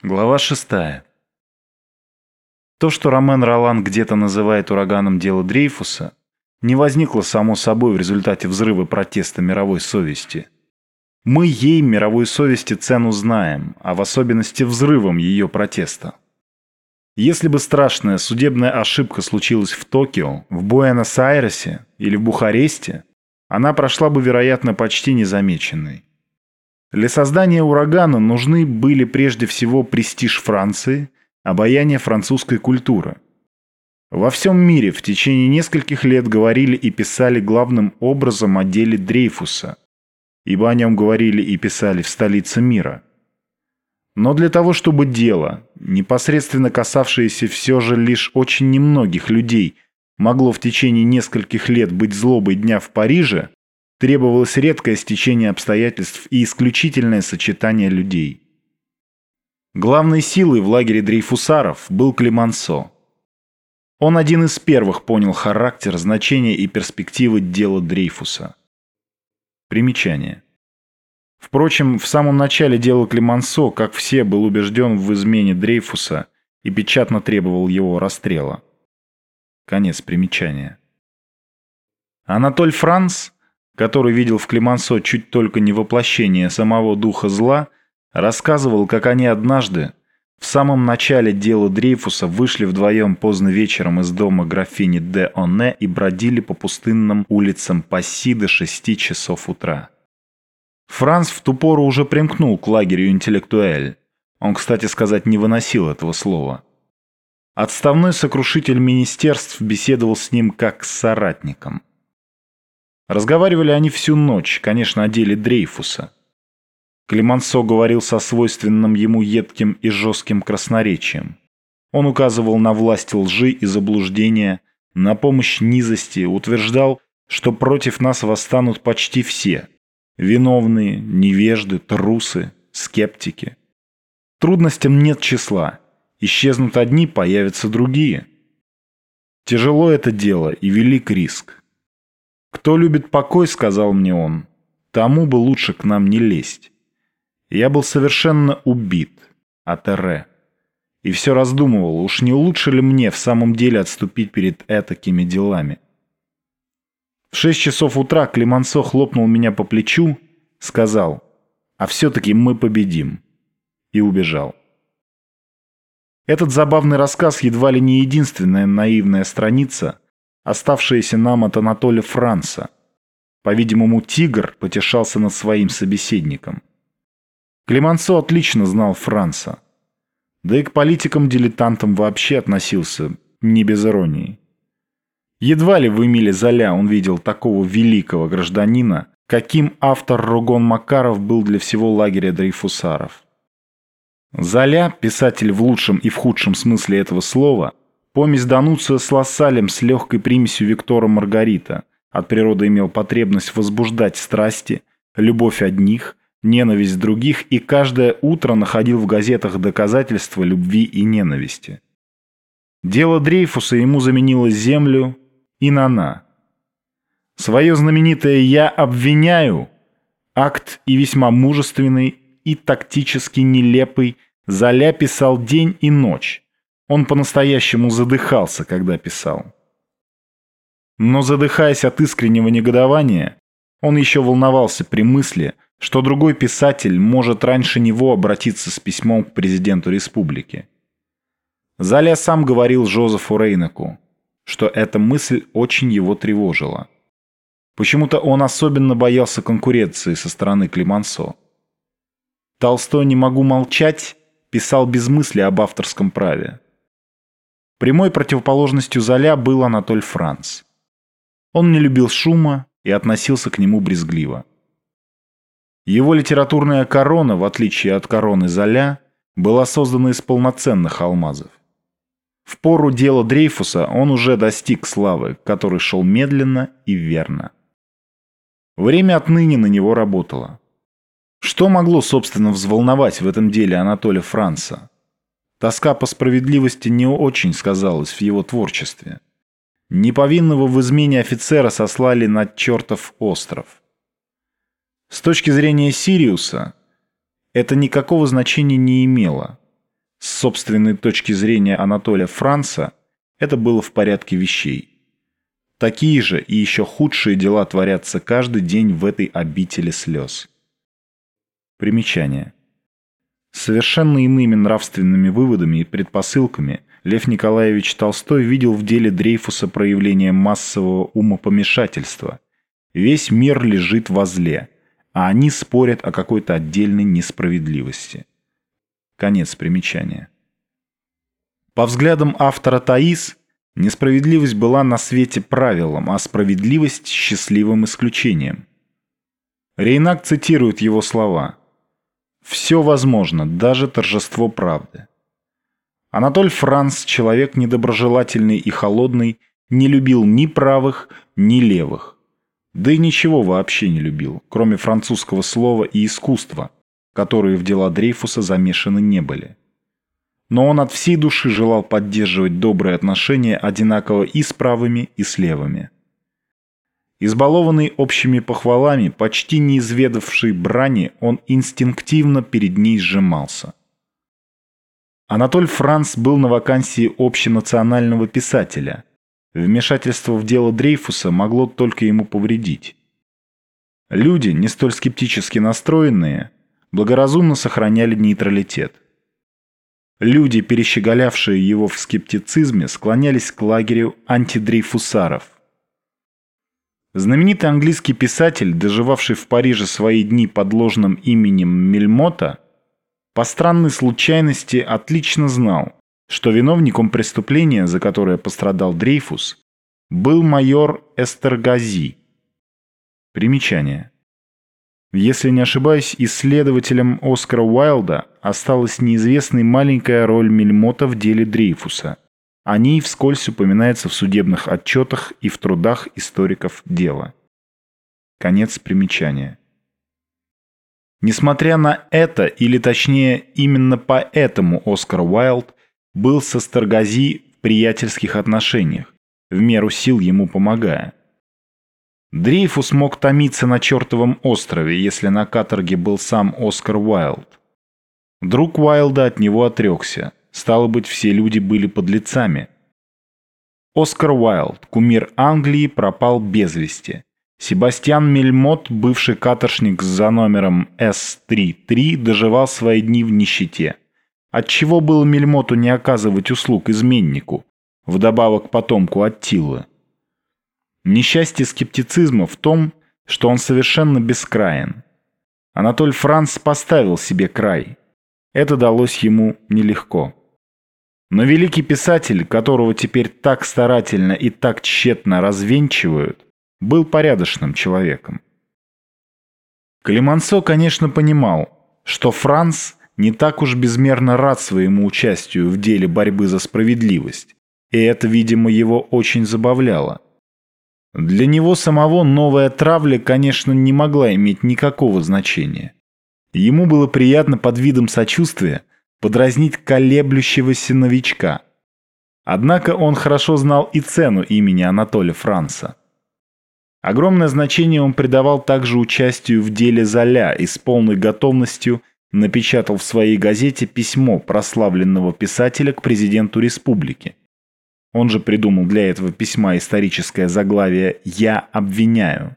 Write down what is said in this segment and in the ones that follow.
Глава 6. То, что Ромен Ролан где-то называет ураганом дело Дрейфуса, не возникло само собой в результате взрыва протеста мировой совести. Мы ей, мировой совести, цену знаем, а в особенности взрывом ее протеста. Если бы страшная судебная ошибка случилась в Токио, в Буэнос-Айресе или в Бухаресте, она прошла бы, вероятно, почти незамеченной. Для создания урагана нужны были прежде всего престиж Франции, обаяние французской культуры. Во всем мире в течение нескольких лет говорили и писали главным образом о деле Дрейфуса, ибо о нем говорили и писали в столице мира. Но для того, чтобы дело, непосредственно касавшееся все же лишь очень немногих людей, могло в течение нескольких лет быть злобой дня в Париже, Требовалось редкое стечение обстоятельств и исключительное сочетание людей. Главной силой в лагере дрейфусаров был Климансо. Он один из первых понял характер, значение и перспективы дела Дрейфуса. Примечание. Впрочем, в самом начале дела Климансо, как все, был убежден в измене Дрейфуса и печатно требовал его расстрела. Конец примечания. Анатоль Франц который видел в Климансо чуть только не воплощение самого духа зла, рассказывал, как они однажды, в самом начале дела Дрейфуса, вышли вдвоем поздно вечером из дома графини де Оне и бродили по пустынным улицам Пасси до шести часов утра. Франц в ту пору уже примкнул к лагерю интеллектуэль. Он, кстати сказать, не выносил этого слова. Отставной сокрушитель министерств беседовал с ним как с соратником. Разговаривали они всю ночь, конечно, о деле Дрейфуса. Климансо говорил со свойственным ему едким и жестким красноречием. Он указывал на власть лжи и заблуждения, на помощь низости, утверждал, что против нас восстанут почти все. Виновные, невежды, трусы, скептики. Трудностям нет числа. Исчезнут одни, появятся другие. Тяжело это дело и велик риск. «Кто любит покой, — сказал мне он, — тому бы лучше к нам не лезть. Я был совершенно убит от Эре. И все раздумывал, уж не лучше ли мне в самом деле отступить перед этакими делами. В шесть часов утра Климансо хлопнул меня по плечу, сказал, «А все-таки мы победим», и убежал. Этот забавный рассказ едва ли не единственная наивная страница — оставшиеся нам от Анатолия Франца. По-видимому, тигр потешался над своим собеседником. Климансо отлично знал Франца. Да и к политикам-дилетантам вообще относился не без иронии. Едва ли в Эмиле Золя он видел такого великого гражданина, каким автор Ругон Макаров был для всего лагеря дрейфусаров. Золя, писатель в лучшем и в худшем смысле этого слова, Помесь Дануция с Лассалем с легкой примесью Виктора Маргарита. От природы имел потребность возбуждать страсти, любовь одних, ненависть других и каждое утро находил в газетах доказательства любви и ненависти. Дело Дрейфуса ему заменило землю и нана. Свое знаменитое «я обвиняю» акт и весьма мужественный, и тактически нелепый, Золя писал день и ночь, он по-настоящему задыхался, когда писал. Но задыхаясь от искреннего негодования, он еще волновался при мысли, что другой писатель может раньше него обратиться с письмом к президенту республики. Заля сам говорил Жозефу Рейнеку, что эта мысль очень его тревожила. Почему-то он особенно боялся конкуренции со стороны Климансо. Толстой «Не могу молчать» писал без мысли об авторском праве. Прямой противоположностью Золя был Анатоль Франц. Он не любил шума и относился к нему брезгливо. Его литературная корона, в отличие от короны Золя, была создана из полноценных алмазов. В пору дела Дрейфуса он уже достиг славы, который шел медленно и верно. Время отныне на него работало. Что могло, собственно, взволновать в этом деле Анатолия Франца? Тоска по справедливости не очень сказалась в его творчестве. Неповинного в измене офицера сослали на чертов остров. С точки зрения Сириуса, это никакого значения не имело. С собственной точки зрения Анатолия Франца это было в порядке вещей. Такие же и еще худшие дела творятся каждый день в этой обители слез. Примечание. Совершенно иными нравственными выводами и предпосылками Лев Николаевич Толстой видел в деле Дрейфуса проявление массового умопомешательства. Весь мир лежит во зле, а они спорят о какой-то отдельной несправедливости. Конец примечания. По взглядам автора Таис, несправедливость была на свете правилом, а справедливость – счастливым исключением. Рейнак цитирует его слова – все возможно, даже торжество правды. Анатоль Франц, человек недоброжелательный и холодный, не любил ни правых, ни левых. Да и ничего вообще не любил, кроме французского слова и искусства, которые в дела Дрейфуса замешаны не были. Но он от всей души желал поддерживать добрые отношения одинаково и с правыми, и с левыми. Избалованный общими похвалами, почти не изведавший брани, он инстинктивно перед ней сжимался. Анатоль Франц был на вакансии общенационального писателя. Вмешательство в дело Дрейфуса могло только ему повредить. Люди, не столь скептически настроенные, благоразумно сохраняли нейтралитет. Люди, перещеголявшие его в скептицизме, склонялись к лагерю антидрейфусаров – Знаменитый английский писатель, доживавший в Париже свои дни под ложным именем Мельмота, по странной случайности отлично знал, что виновником преступления, за которое пострадал Дрейфус, был майор Эстергази. Примечание. Если не ошибаюсь, исследователем Оскара Уайлда осталась неизвестной маленькая роль Мельмота в деле Дрейфуса – о ней вскользь упоминается в судебных отчетах и в трудах историков дела. Конец примечания. Несмотря на это, или точнее именно поэтому Оскар Уайлд был со Старгази в приятельских отношениях, в меру сил ему помогая. Дрейфус мог томиться на чертовом острове, если на каторге был сам Оскар Уайлд. Друг Уайлда от него отрекся, Стало быть, все люди были подлецами. Оскар Уайлд, кумир Англии, пропал без вести. Себастьян Мельмот, бывший каторшник за номером С-33, доживал свои дни в нищете. Отчего было Мельмоту не оказывать услуг изменнику, вдобавок потомку Аттилы? Несчастье скептицизма в том, что он совершенно бескраен. Анатоль Франц поставил себе край. Это далось ему нелегко. Но великий писатель, которого теперь так старательно и так тщетно развенчивают, был порядочным человеком. Климансо, конечно, понимал, что Франц не так уж безмерно рад своему участию в деле борьбы за справедливость, и это, видимо, его очень забавляло. Для него самого новая травля, конечно, не могла иметь никакого значения. Ему было приятно под видом сочувствия подразнить колеблющегося новичка. Однако он хорошо знал и цену имени Анатолия Франца. Огромное значение он придавал также участию в деле Золя и с полной готовностью напечатал в своей газете письмо прославленного писателя к президенту республики. Он же придумал для этого письма историческое заглавие «Я обвиняю».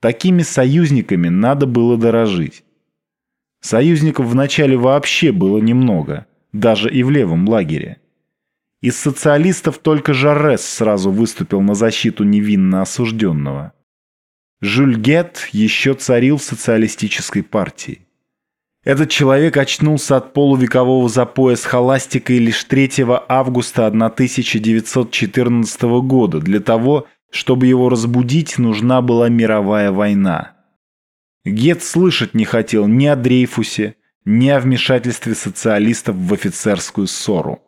Такими союзниками надо было дорожить. Союзников вначале вообще было немного, даже и в левом лагере. Из социалистов только Жарес сразу выступил на защиту невинно осужденного. Жюль Гет еще царил в социалистической партии. Этот человек очнулся от полувекового запоя с холастикой лишь 3 августа 1914 года. Для того, чтобы его разбудить, нужна была мировая война. Гет слышать не хотел ни о Дрейфусе, ни о вмешательстве социалистов в офицерскую ссору.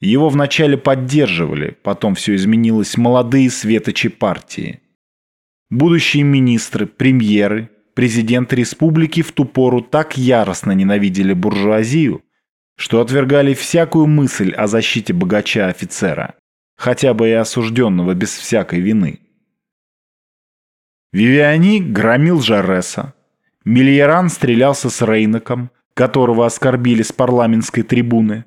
Его вначале поддерживали, потом все изменилось молодые светочи партии. Будущие министры, премьеры, президенты республики в ту пору так яростно ненавидели буржуазию, что отвергали всякую мысль о защите богача-офицера, хотя бы и осужденного без всякой вины. Вивиани громил Жареса. Мильеран стрелялся с Рейнаком, которого оскорбили с парламентской трибуны.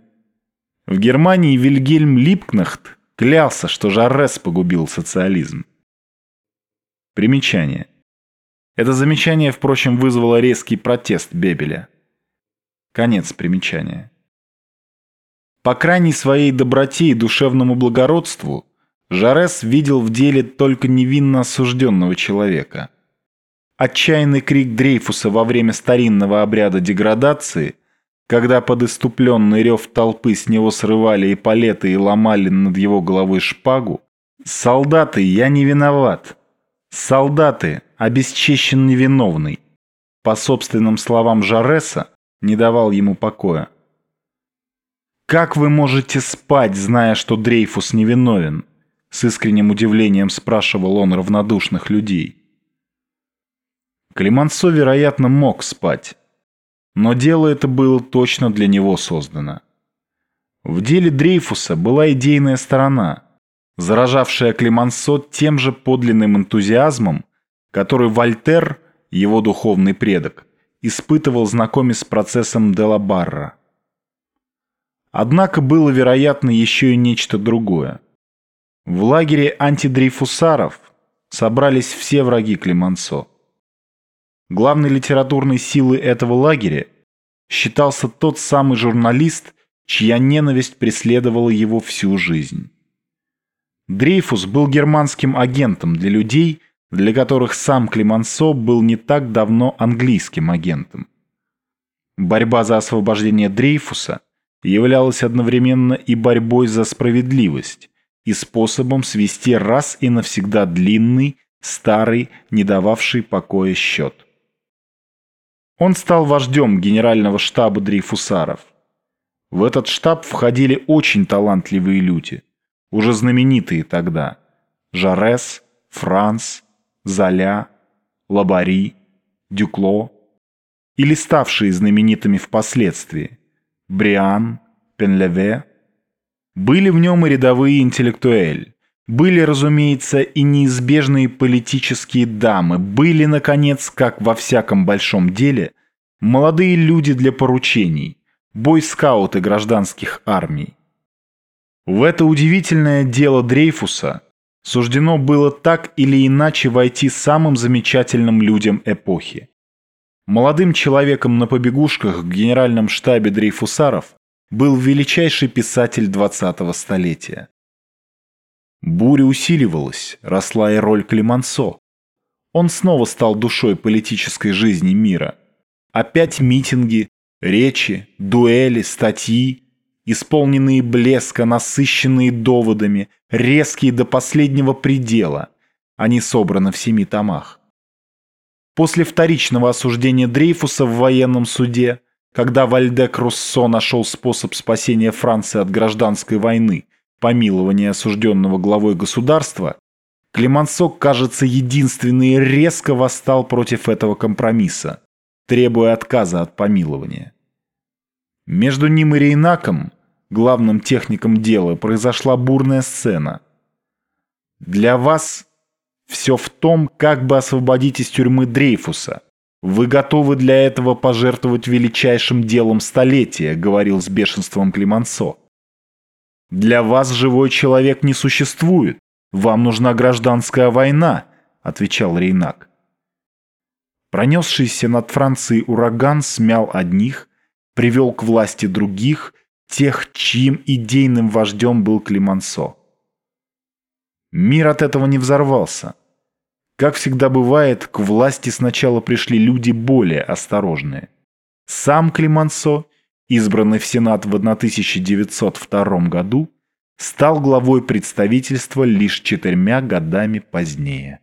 В Германии Вильгельм Липкнахт клялся, что Жаррес погубил социализм. Примечание. Это замечание, впрочем, вызвало резкий протест Бебеля. Конец примечания. По крайней своей доброте и душевному благородству Жарес видел в деле только невинно осужденного человека. Отчаянный крик Дрейфуса во время старинного обряда деградации, когда под иступленный рев толпы с него срывали и палеты и ломали над его головой шпагу, «Солдаты, я не виноват! Солдаты, обесчещен невиновный!» По собственным словам Жареса, не давал ему покоя. «Как вы можете спать, зная, что Дрейфус невиновен?» С искренним удивлением спрашивал он равнодушных людей. Климансо, вероятно, мог спать. Но дело это было точно для него создано. В деле Дрейфуса была идейная сторона, заражавшая Климансо тем же подлинным энтузиазмом, который Вольтер, его духовный предок, испытывал, знакомясь с процессом Делабарра. Однако было, вероятно, еще и нечто другое. В лагере антидрейфусаров собрались все враги Климансо. Главной литературной силой этого лагеря считался тот самый журналист, чья ненависть преследовала его всю жизнь. Дрейфус был германским агентом для людей, для которых сам Климансо был не так давно английским агентом. Борьба за освобождение Дрейфуса являлась одновременно и борьбой за справедливость, и способом свести раз и навсегда длинный, старый, не дававший покоя счет. Он стал вождем генерального штаба Дрейфусаров. В этот штаб входили очень талантливые люди, уже знаменитые тогда – Жарес, Франс, Золя, Лабари, Дюкло или ставшие знаменитыми впоследствии – Бриан, Пенлеве. Были в нем и рядовые интеллектуэль. Были, разумеется, и неизбежные политические дамы. Были, наконец, как во всяком большом деле, молодые люди для поручений, бойскауты гражданских армий. В это удивительное дело Дрейфуса суждено было так или иначе войти самым замечательным людям эпохи. Молодым человеком на побегушках в генеральном штабе Дрейфусаров был величайший писатель 20-го столетия. Буря усиливалась, росла и роль Климансо. Он снова стал душой политической жизни мира. Опять митинги, речи, дуэли, статьи, исполненные блеска, насыщенные доводами, резкие до последнего предела. Они собраны в семи томах. После вторичного осуждения Дрейфуса в военном суде, когда Вальдек Руссо нашел способ спасения Франции от гражданской войны, помилования осужденного главой государства, Климансо, кажется, единственный резко восстал против этого компромисса, требуя отказа от помилования. Между ним и Рейнаком главным техником дела, произошла бурная сцена. Для вас все в том, как бы освободить из тюрьмы Дрейфуса. Вы готовы для этого пожертвовать величайшим делом столетия, говорил с бешенством Климансо. Для вас живой человек не существует. Вам нужна гражданская война, отвечал Рейнак. Пронесшийся над Францией ураган смял одних, привел к власти других – тех, чьим идейным вождем был Климансо. Мир от этого не взорвался. Как всегда бывает, к власти сначала пришли люди более осторожные. Сам Климансо, избранный в Сенат в 1902 году, стал главой представительства лишь четырьмя годами позднее.